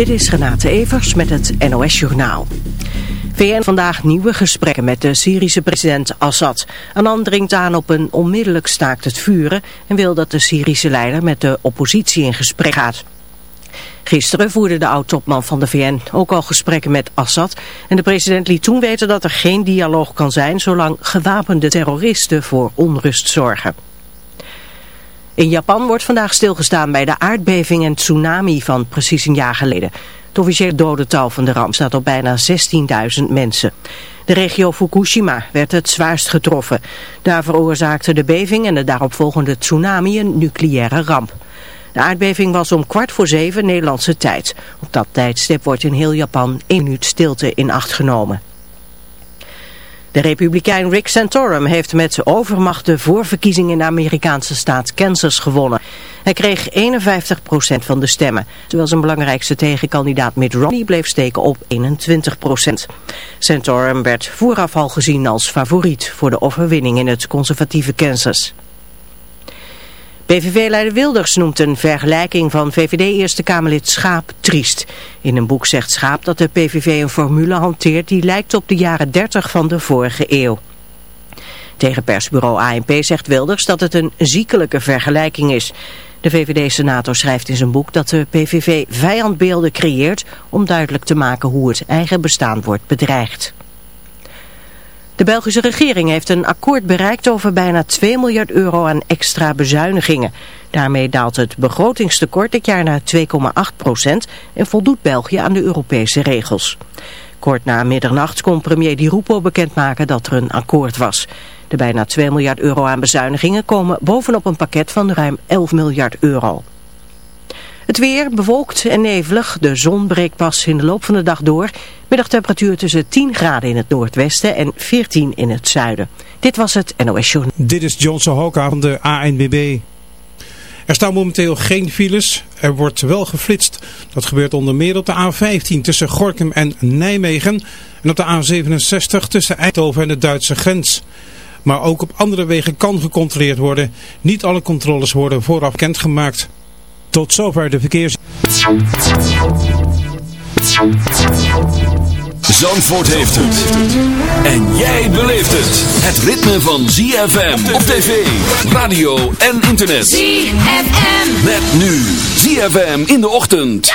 Dit is Renate Evers met het NOS Journaal. VN vandaag nieuwe gesprekken met de Syrische president Assad. Annan dringt aan op een onmiddellijk staakt het vuren en wil dat de Syrische leider met de oppositie in gesprek gaat. Gisteren voerde de oud-topman van de VN ook al gesprekken met Assad en de president liet toen weten dat er geen dialoog kan zijn zolang gewapende terroristen voor onrust zorgen. In Japan wordt vandaag stilgestaan bij de aardbeving en tsunami van precies een jaar geleden. Het officiële dodental van de ramp staat op bijna 16.000 mensen. De regio Fukushima werd het zwaarst getroffen. Daar veroorzaakte de beving en de daaropvolgende tsunami een nucleaire ramp. De aardbeving was om kwart voor zeven Nederlandse tijd. Op dat tijdstip wordt in heel Japan één minuut stilte in acht genomen. De republikein Rick Santorum heeft met overmacht de voorverkiezing in de Amerikaanse staat Kansas gewonnen. Hij kreeg 51% van de stemmen, terwijl zijn belangrijkste tegenkandidaat Mitt Romney bleef steken op 21%. Santorum werd vooraf al gezien als favoriet voor de overwinning in het conservatieve Kansas. PVV-leider Wilders noemt een vergelijking van VVD-Eerste Kamerlid Schaap triest. In een boek zegt Schaap dat de PVV een formule hanteert die lijkt op de jaren 30 van de vorige eeuw. Tegen persbureau ANP zegt Wilders dat het een ziekelijke vergelijking is. De VVD-senator schrijft in zijn boek dat de PVV vijandbeelden creëert om duidelijk te maken hoe het eigen bestaan wordt bedreigd. De Belgische regering heeft een akkoord bereikt over bijna 2 miljard euro aan extra bezuinigingen. Daarmee daalt het begrotingstekort dit jaar naar 2,8 procent en voldoet België aan de Europese regels. Kort na middernacht kon premier Di Rupo bekendmaken dat er een akkoord was. De bijna 2 miljard euro aan bezuinigingen komen bovenop een pakket van ruim 11 miljard euro. Het weer bewolkt en nevelig. De zon breekt pas in de loop van de dag door. Middagtemperatuur tussen 10 graden in het noordwesten en 14 in het zuiden. Dit was het NOS Journal. Dit is Johnson Hoka van de ANBB. Er staan momenteel geen files. Er wordt wel geflitst. Dat gebeurt onder meer op de A15 tussen Gorkum en Nijmegen. En op de A67 tussen Eindhoven en de Duitse grens. Maar ook op andere wegen kan gecontroleerd worden. Niet alle controles worden vooraf bekendgemaakt. Tot zover de verkeers... Zandvoort heeft het. En jij beleeft het. Het ritme van ZFM op tv, radio en internet. ZFM. Met nu ZFM in de ochtend.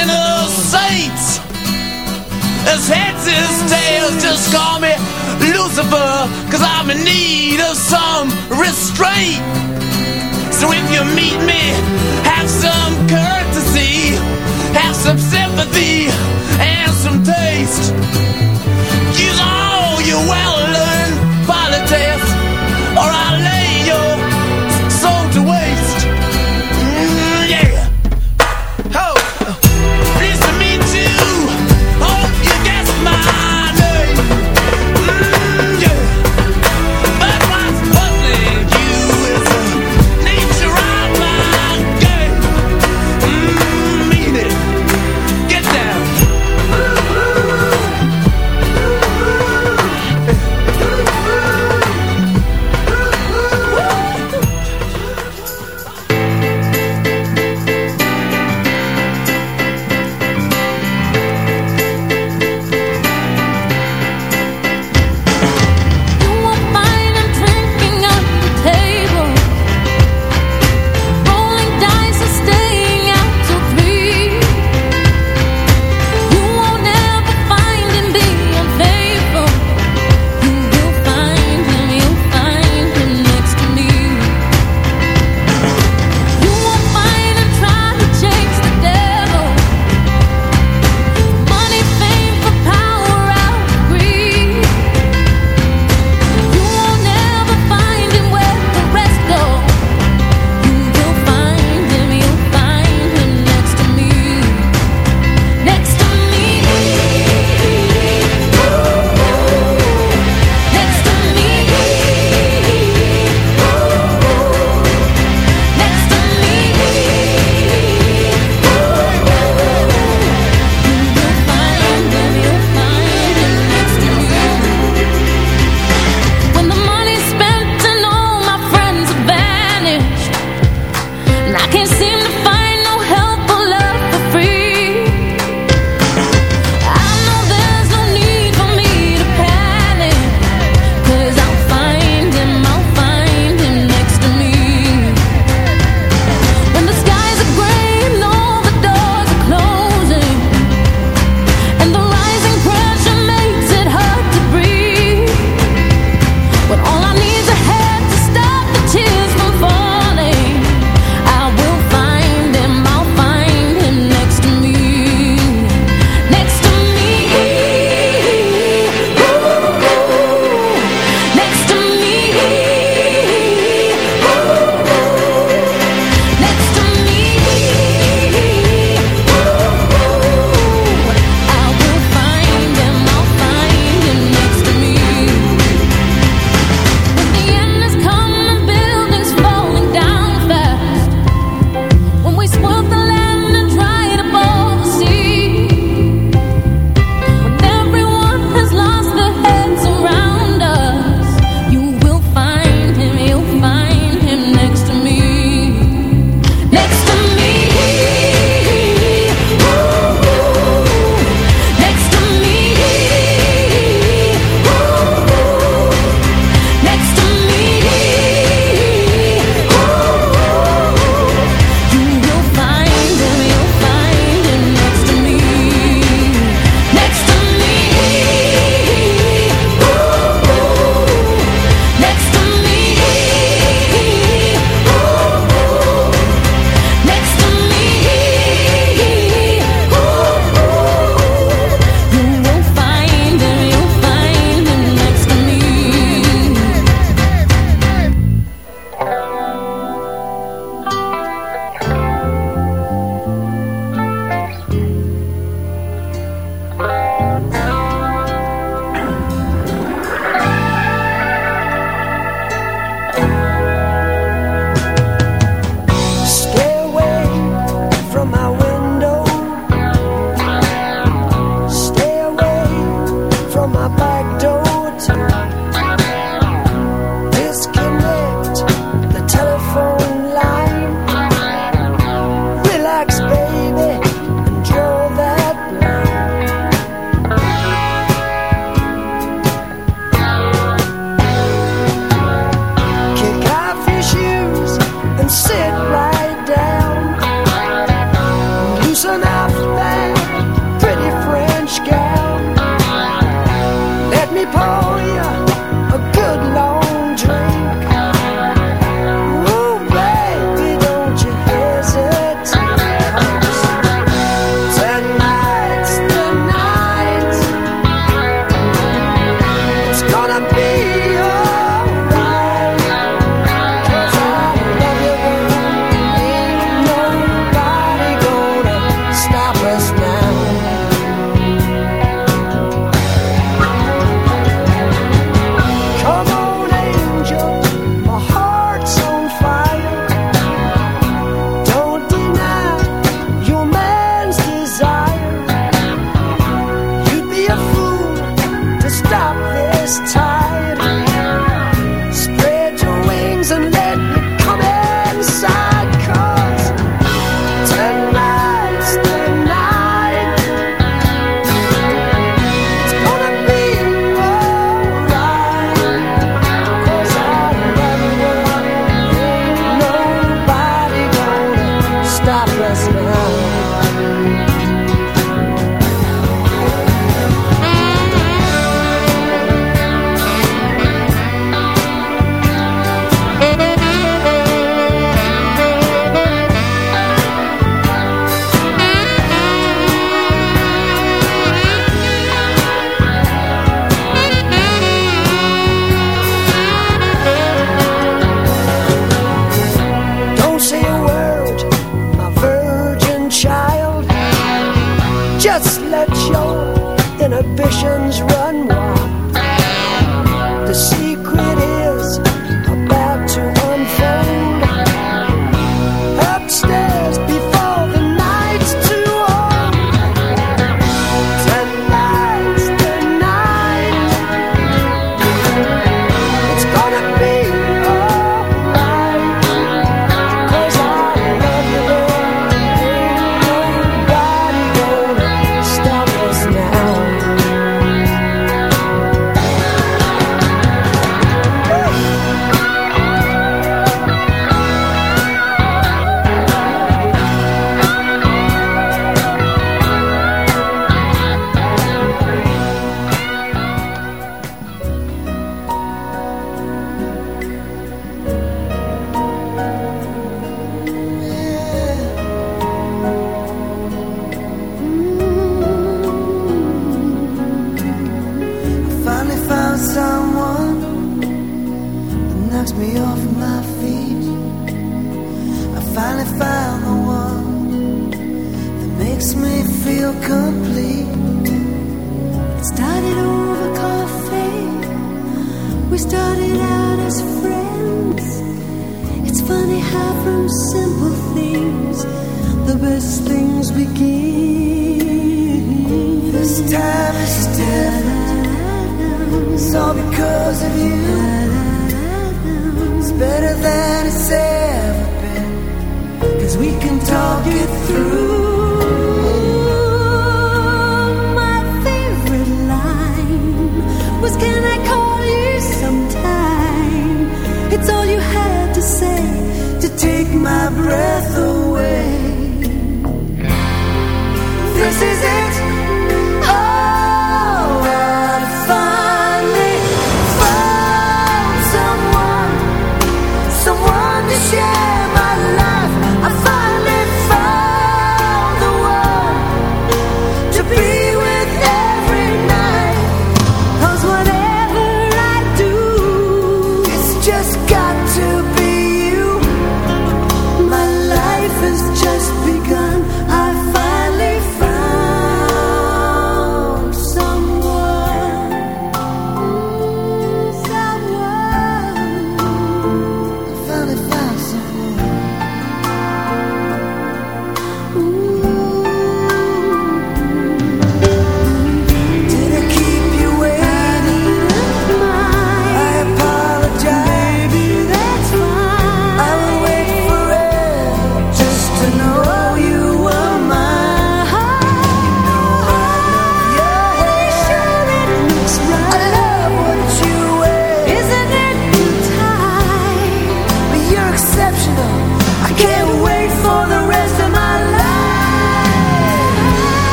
sinners, saints. As heads as tails, just call me Lucifer, cause I'm in need of some restraint. So if you meet me, have some courtesy, have some sympathy, and some taste. Use all your well-learned politics, or I'll let.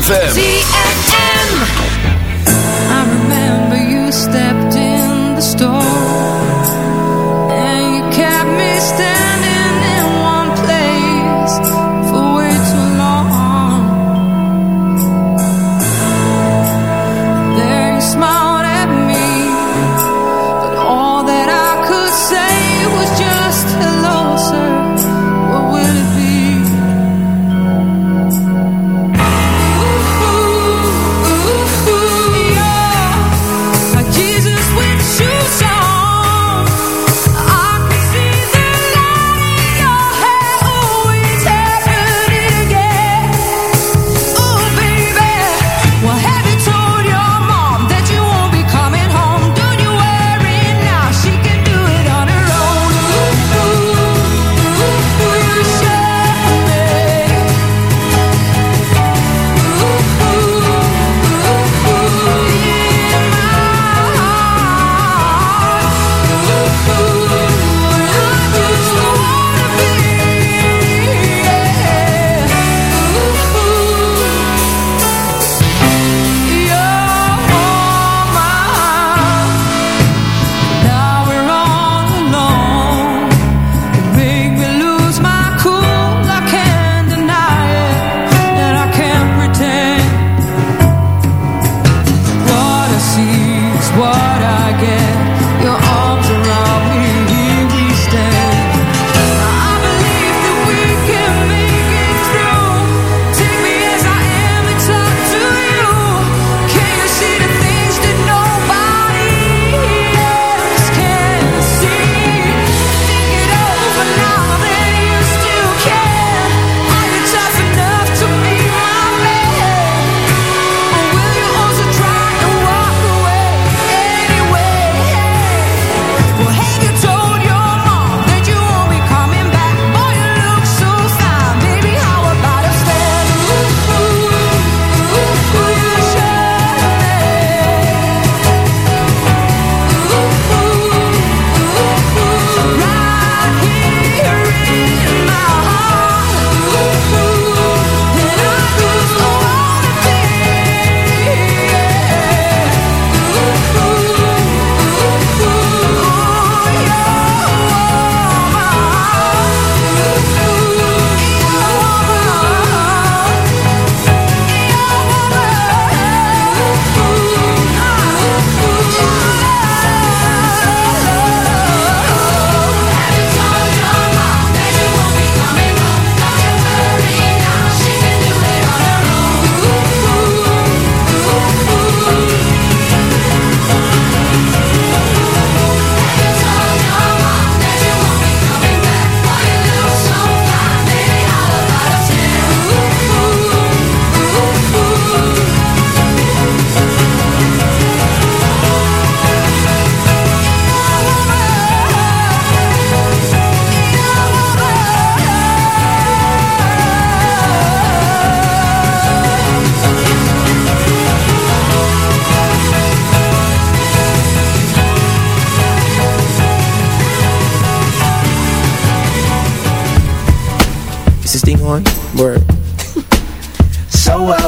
ZFM. ZFM.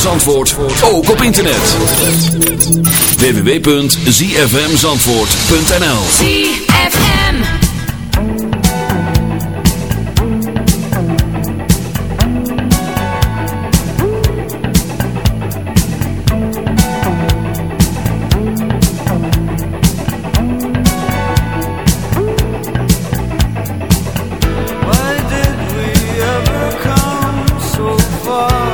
Van Zandvoort, ook op internet. www.zfmzandvoort.nl ZFM. Why did we ever come so far?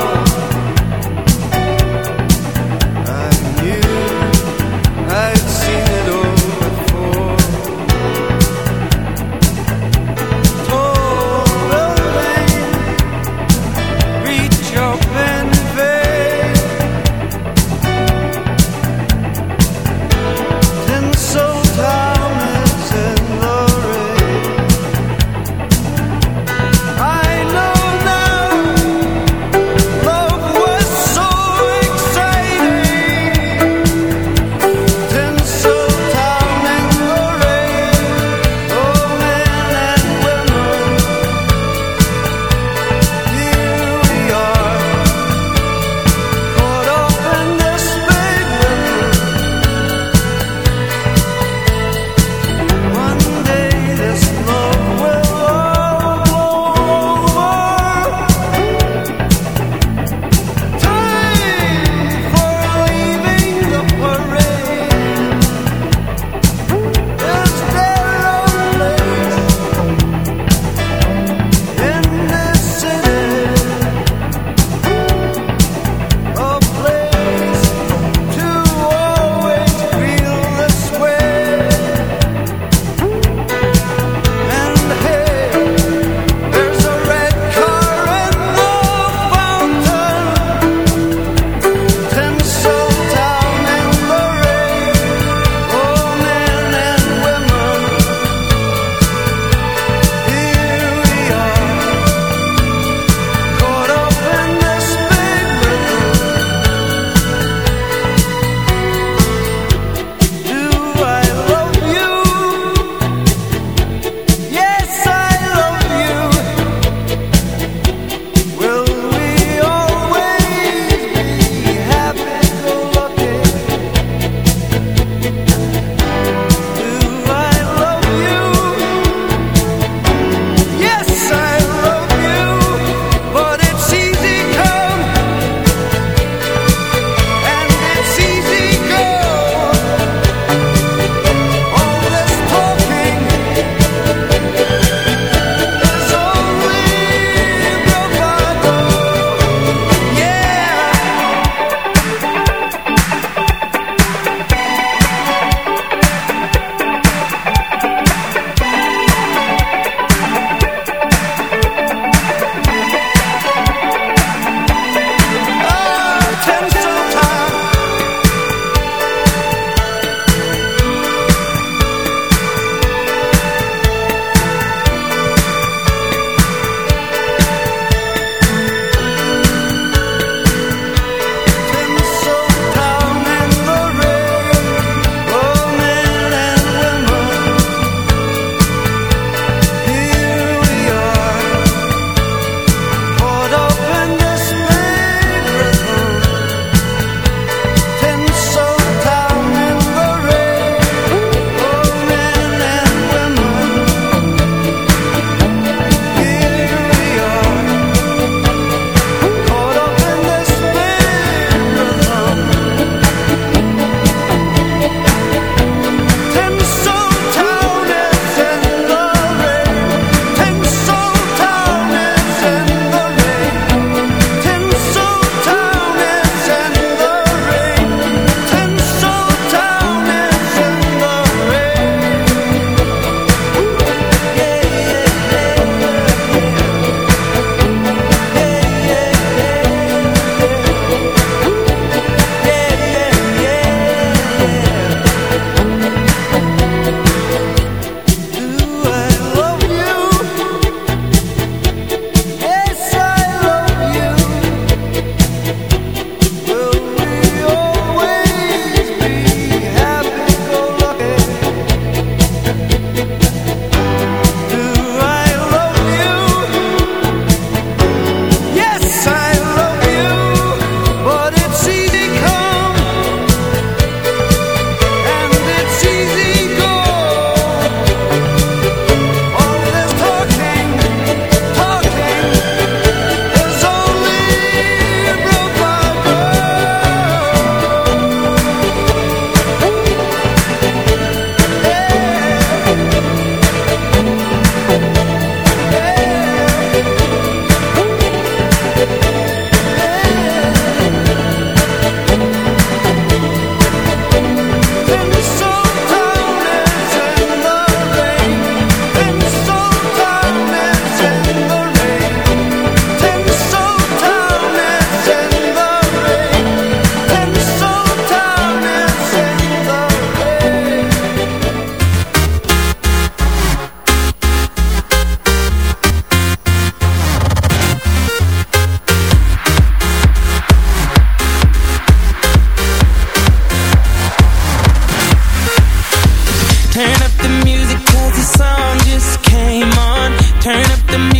Turn up the music cause the song just came on. Turn up the music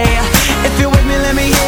If you're with me, let me hear